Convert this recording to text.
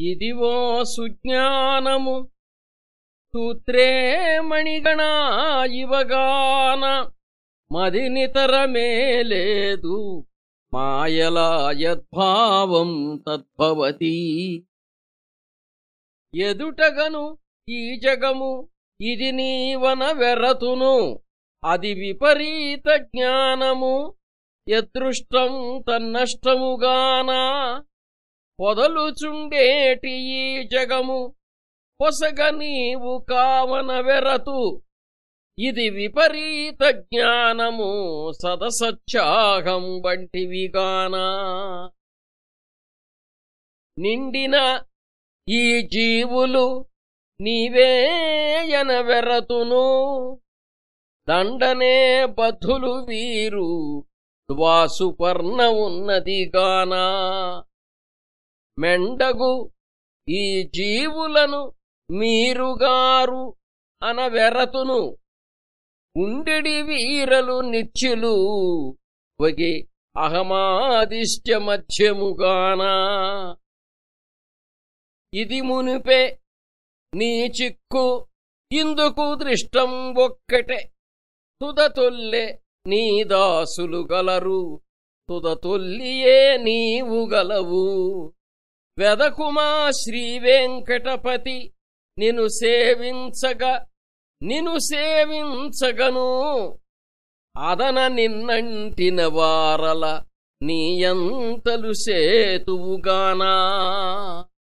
ఇదివో సుజ్ఞానము. సూత్రే మణిగణా ఇవగాన. మదినితరమే లేదు మాయలా యద్భావం తద్భవతి. ఎదుటగను ఈ జగము ఇది నీవన వెరతును. అది విపరీత జ్ఞానము. యదృష్టం తన్నష్టముగానా. పొదలుచుండేటి ఈ జగము? పొసగ నీవు కావన వెరతు. ఇది విపరీత జ్ఞానము సదసత్యాగం వంటివిగానా నిండిన ఈ జీవులు నీవేయన వెరతును. దండనే బద్ధులు వీరు ద్వాసుపర్ణ ఉన్నదిగానా మెండగు ఈ జీవులను మీరుగారు అనవెరతును. ఉండెడి వీరలు నిత్యులు వగి అహమాదిష్ట మధ్యముగానా. ఇది మునిపే నీ చిక్కు ఇందుకు దృష్టం ఒక్కటే. తుదతొల్లె నీ దాసులు గలరు తుదతొల్లియే నీవు గలవు. వెదకుమా శ్రీ వెంకటపతి? నిను సేవించగ నిను సేవించగను. అదన నిన్నంటిన వారల నీయంతలు సేతువుగానా.